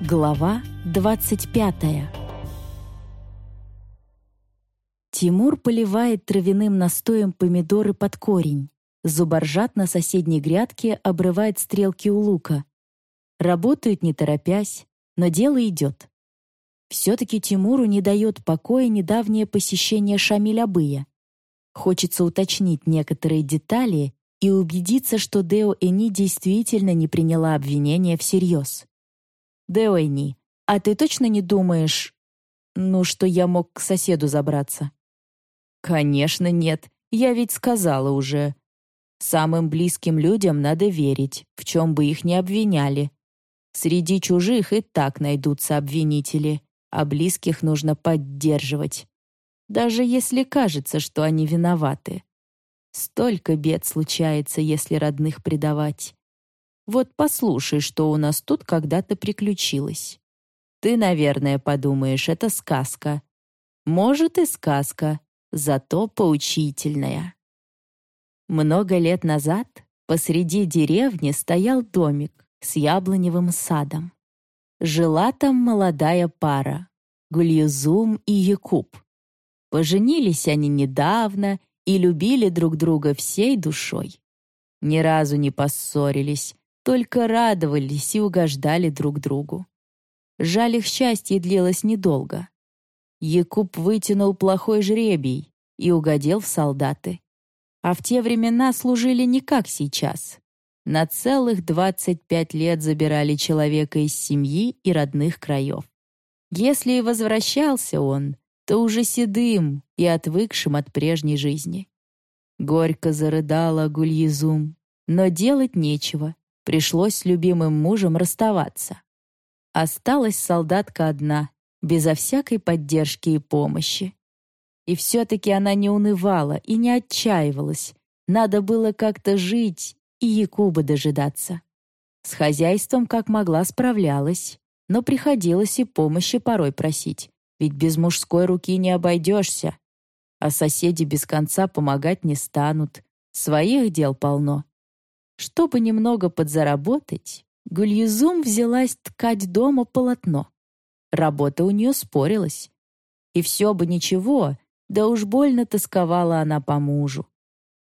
Глава 25 Тимур поливает травяным настоем помидоры под корень. Зубаржат на соседней грядке обрывает стрелки у лука. Работают не торопясь, но дело идет. Все-таки Тимуру не дает покоя недавнее посещение Шамиль-Абыя. Хочется уточнить некоторые детали и убедиться, что Део Эни действительно не приняла обвинения всерьез. Деойни, а ты точно не думаешь, ну, что я мог к соседу забраться? Конечно, нет. Я ведь сказала уже. Самым близким людям надо верить, в чем бы их ни обвиняли. Среди чужих и так найдутся обвинители, а близких нужно поддерживать. Даже если кажется, что они виноваты. Столько бед случается, если родных предавать. Вот послушай, что у нас тут когда-то приключилось. Ты, наверное, подумаешь, это сказка. Может и сказка, зато поучительная. Много лет назад посреди деревни стоял домик с яблоневым садом. Жила там молодая пара — Гульюзум и Якуб. Поженились они недавно и любили друг друга всей душой. Ни разу не поссорились, только радовались и угождали друг другу. Жаль, их счастье длилось недолго. Якуб вытянул плохой жребий и угодил в солдаты. А в те времена служили не как сейчас. На целых 25 лет забирали человека из семьи и родных краев. Если и возвращался он, то уже седым и отвыкшим от прежней жизни. Горько зарыдала Гульезум, но делать нечего. Пришлось с любимым мужем расставаться. Осталась солдатка одна, безо всякой поддержки и помощи. И все-таки она не унывала и не отчаивалась. Надо было как-то жить и Якуба дожидаться. С хозяйством как могла справлялась, но приходилось и помощи порой просить, ведь без мужской руки не обойдешься. А соседи без конца помогать не станут. Своих дел полно. Чтобы немного подзаработать, Гульезум взялась ткать дома полотно. Работа у нее спорилась. И все бы ничего, да уж больно тосковала она по мужу.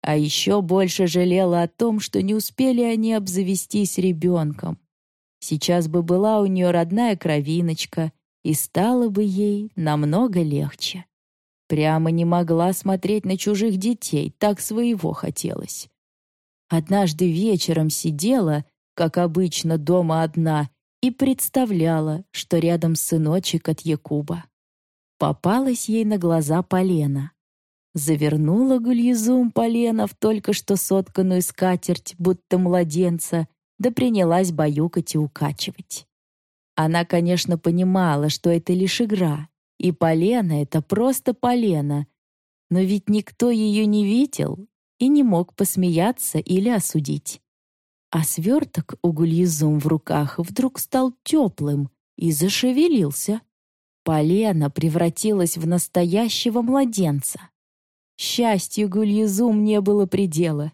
А еще больше жалела о том, что не успели они обзавестись ребенком. Сейчас бы была у нее родная кровиночка, и стало бы ей намного легче. Прямо не могла смотреть на чужих детей, так своего хотелось. Однажды вечером сидела, как обычно, дома одна и представляла, что рядом сыночек от Якуба. Попалась ей на глаза полена. Завернула Гульезум полена в только что сотканную скатерть, будто младенца, да принялась баюкать и укачивать. Она, конечно, понимала, что это лишь игра, и полена — это просто полена, но ведь никто ее не видел и не мог посмеяться или осудить. А сверток у Гульезум в руках вдруг стал теплым и зашевелился. Полена превратилась в настоящего младенца. Счастью Гульезум не было предела,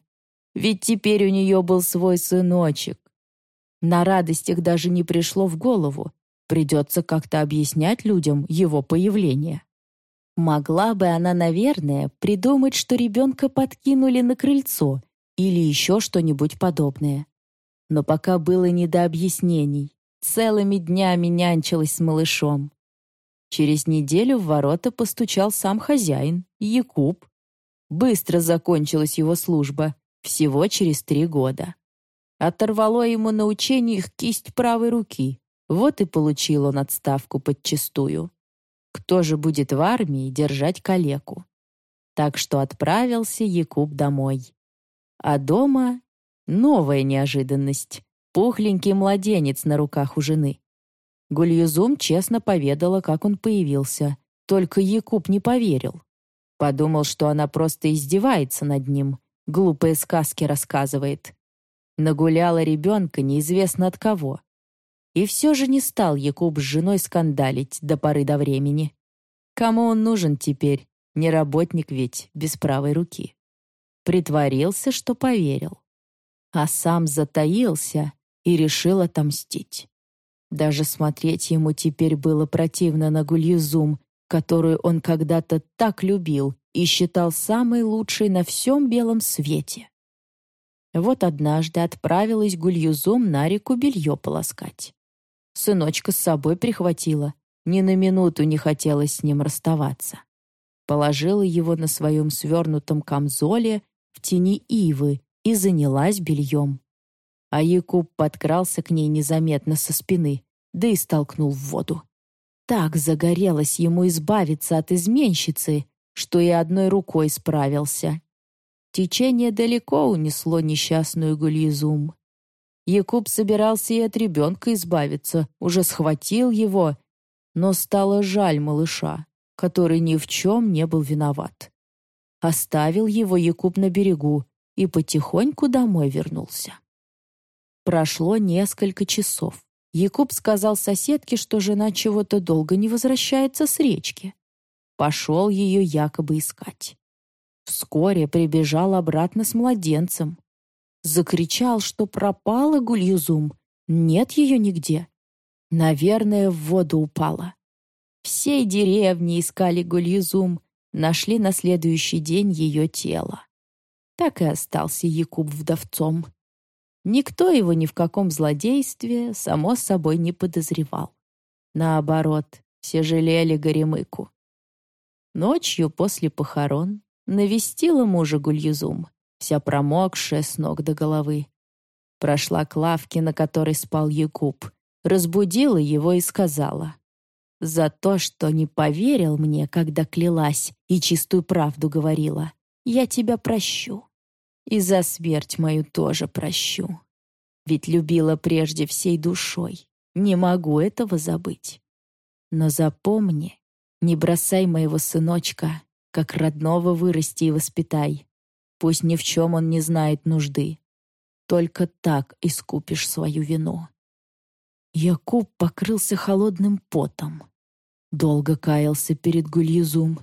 ведь теперь у нее был свой сыночек. На радостях даже не пришло в голову, придется как-то объяснять людям его появление. Могла бы она, наверное, придумать, что ребенка подкинули на крыльцо или еще что-нибудь подобное. Но пока было не до объяснений. Целыми днями нянчилась с малышом. Через неделю в ворота постучал сам хозяин, Якуб. Быстро закончилась его служба, всего через три года. Оторвало ему на учениях кисть правой руки. Вот и получил он отставку подчистую. Кто же будет в армии держать калеку? Так что отправился Якуб домой. А дома новая неожиданность. Пухленький младенец на руках у жены. Гульюзум честно поведала, как он появился. Только Якуб не поверил. Подумал, что она просто издевается над ним, глупые сказки рассказывает. Нагуляла ребенка неизвестно от кого. И все же не стал Якуб с женой скандалить до поры до времени. Кому он нужен теперь? Не работник ведь, без правой руки. Притворился, что поверил. А сам затаился и решил отомстить. Даже смотреть ему теперь было противно на Гульюзум, которую он когда-то так любил и считал самой лучшей на всем белом свете. Вот однажды отправилась Гульюзум на реку белье полоскать. Сыночка с собой прихватила, ни на минуту не хотелось с ним расставаться. Положила его на своем свернутом камзоле в тени ивы и занялась бельем. А Якуб подкрался к ней незаметно со спины, да и столкнул в воду. Так загорелось ему избавиться от изменщицы, что и одной рукой справился. Течение далеко унесло несчастную Гульизум. Якуб собирался и от ребенка избавиться, уже схватил его, но стало жаль малыша, который ни в чем не был виноват. Оставил его Якуб на берегу и потихоньку домой вернулся. Прошло несколько часов. Якуб сказал соседке, что жена чего-то долго не возвращается с речки. Пошел ее якобы искать. Вскоре прибежал обратно с младенцем. Закричал, что пропала Гульюзум, нет ее нигде. Наверное, в воду упала. Всей деревни искали Гульюзум, нашли на следующий день ее тело. Так и остался Якуб вдовцом. Никто его ни в каком злодействе, само собой, не подозревал. Наоборот, все жалели Горемыку. Ночью после похорон Навестила мужа Гульюзум, вся промокшая с ног до головы. Прошла к лавке, на которой спал Якуб, разбудила его и сказала. «За то, что не поверил мне, когда клялась и чистую правду говорила, я тебя прощу. И за смерть мою тоже прощу. Ведь любила прежде всей душой, не могу этого забыть. Но запомни, не бросай моего сыночка, как родного вырасти и воспитай. Пусть ни в чем он не знает нужды. Только так искупишь свою вину». Якуб покрылся холодным потом. Долго каялся перед Гульюзум.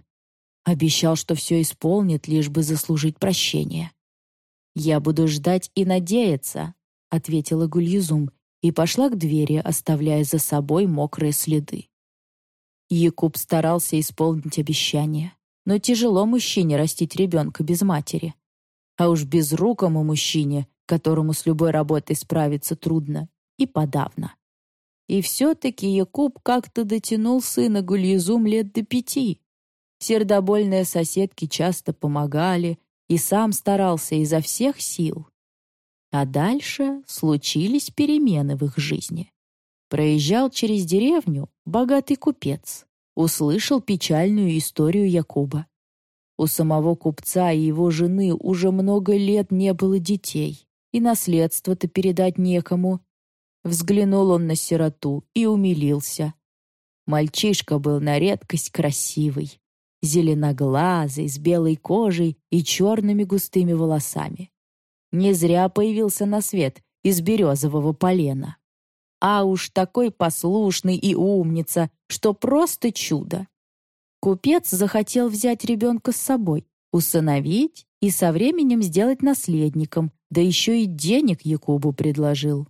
Обещал, что все исполнит, лишь бы заслужить прощение. «Я буду ждать и надеяться», — ответила Гульюзум и пошла к двери, оставляя за собой мокрые следы. Якуб старался исполнить обещание но тяжело мужчине растить ребенка без матери. А уж безрукому мужчине, которому с любой работой справиться трудно, и подавно. И все-таки Якуб как-то дотянул сына Гульезум лет до пяти. Сердобольные соседки часто помогали, и сам старался изо всех сил. А дальше случились перемены в их жизни. Проезжал через деревню богатый купец услышал печальную историю Якуба. У самого купца и его жены уже много лет не было детей, и наследство-то передать некому. Взглянул он на сироту и умилился. Мальчишка был на редкость красивый, зеленоглазый, с белой кожей и черными густыми волосами. Не зря появился на свет из березового полена. А уж такой послушный и умница, что просто чудо. Купец захотел взять ребенка с собой, усыновить и со временем сделать наследником, да еще и денег Якубу предложил.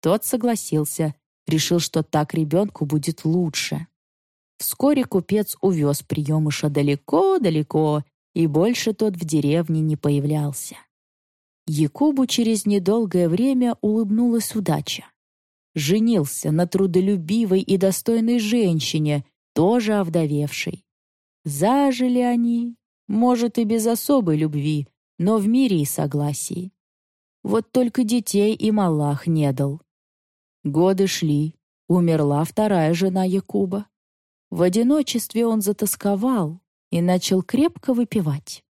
Тот согласился, решил, что так ребенку будет лучше. Вскоре купец увез приемыша далеко-далеко, и больше тот в деревне не появлялся. Якубу через недолгое время улыбнулась удача женился на трудолюбивой и достойной женщине, тоже овдовевшей. Зажили они, может, и без особой любви, но в мире и согласии. Вот только детей им Аллах не дал. Годы шли, умерла вторая жена Якуба. В одиночестве он затасковал и начал крепко выпивать.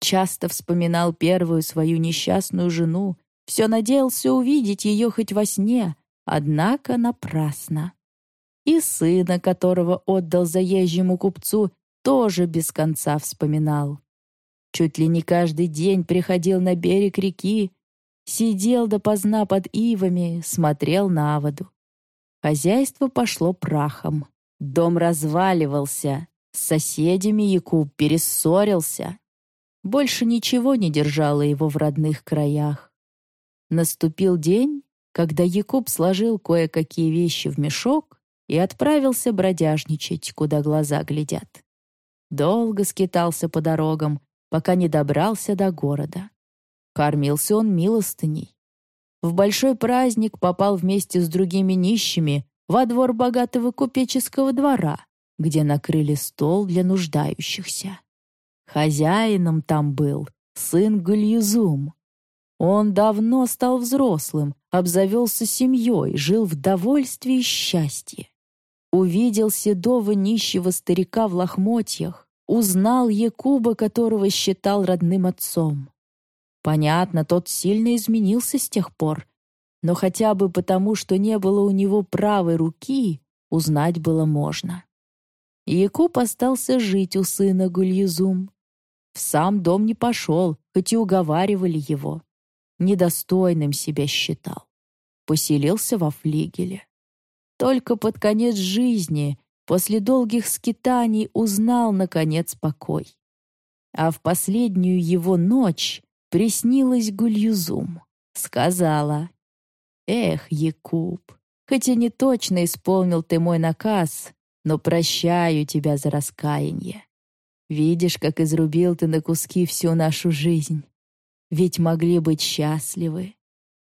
Часто вспоминал первую свою несчастную жену, все надеялся увидеть ее хоть во сне, Однако напрасно. И сына, которого отдал заезжему купцу, тоже без конца вспоминал. Чуть ли не каждый день приходил на берег реки, сидел допоздна под ивами, смотрел на воду. Хозяйство пошло прахом. Дом разваливался, с соседями Якуб перессорился. Больше ничего не держало его в родных краях. Наступил день, когда Якуб сложил кое-какие вещи в мешок и отправился бродяжничать, куда глаза глядят. Долго скитался по дорогам, пока не добрался до города. Кормился он милостыней. В большой праздник попал вместе с другими нищими во двор богатого купеческого двора, где накрыли стол для нуждающихся. Хозяином там был сын Гульюзум. Он давно стал взрослым, обзавелся семьей, жил в довольстве и счастье. Увидел седого нищего старика в лохмотьях, узнал Якуба, которого считал родным отцом. Понятно, тот сильно изменился с тех пор, но хотя бы потому, что не было у него правой руки, узнать было можно. Якуб остался жить у сына Гульезум. В сам дом не пошел, хоть и уговаривали его. Недостойным себя считал. Поселился во флигеле. Только под конец жизни, после долгих скитаний, узнал, наконец, покой. А в последнюю его ночь приснилась Гульюзум. Сказала, «Эх, Якуб, хотя не точно исполнил ты мой наказ, но прощаю тебя за раскаяние. Видишь, как изрубил ты на куски всю нашу жизнь. Ведь могли быть счастливы.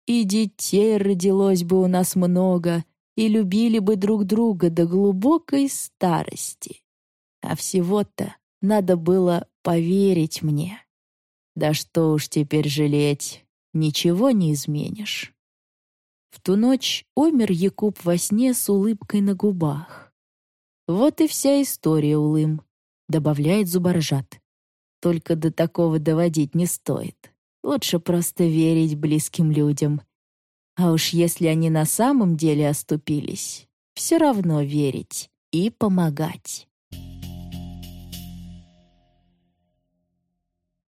И детей родилось бы у нас много, и любили бы друг друга до глубокой старости. А всего-то надо было поверить мне. Да что уж теперь жалеть, ничего не изменишь. В ту ночь умер Якуб во сне с улыбкой на губах. Вот и вся история, Улым, добавляет Зубаржат. Только до такого доводить не стоит. Лучше просто верить близким людям. А уж если они на самом деле оступились, все равно верить и помогать.